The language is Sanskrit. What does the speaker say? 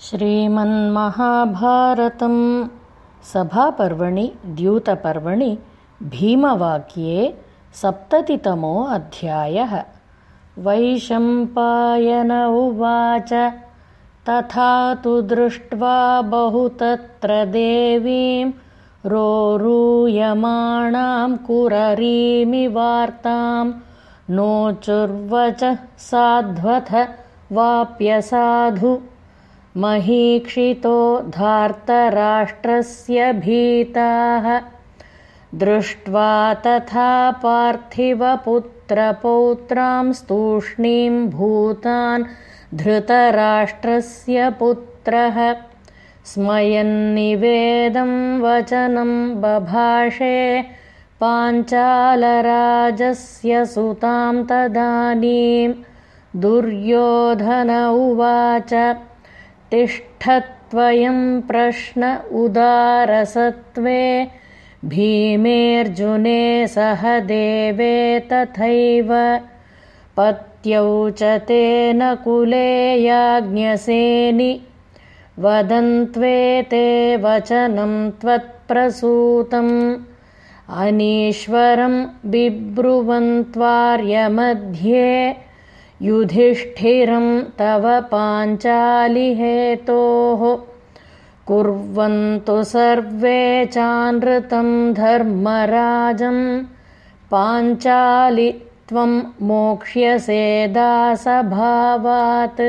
श्रीमन्महाभारतं सभापर्वणि द्यूतपर्वणि भीमवाक्ये सप्ततितमो अध्यायः। वैशम्पायन उवाच तथा तु दृष्ट्वा बहुतत्र देवीं रोरूयमाणां कुररीमिवार्तां। नोचुर्वचः साध्वथ वाप्यसाधु महीक्षितो धार्तराष्ट्रस्य भीताः। दृष्ट्वा तथा पार्थिवपुत्रपौत्रां स्तूष्णीं भूतान् धृतराष्ट्रस्य पुत्रः। स्मयन्निवेदं वचनं बभाषे पाञ्चालराजस्य सुतां तदानीं दुर्योधन उवाच तिष्ठत्वयं प्रश्न उदारसत्वे भीमेऽर्जुने सह देवे तथैव। पत्यौ च तेन कुले याज्ञसेनि। वदन्त्वेते वचनं त्वत्प्रसूतम्। अनीश्वरं बिब्रुवन्त्वार्यमध्ये युधिष्ठिरं तव पाञ्चालिहेतोः। कुर्वन्तु सर्वे चानृतं धर्मराजं। पाञ्चालि त्वं मोक्ष्यसे दासभावात्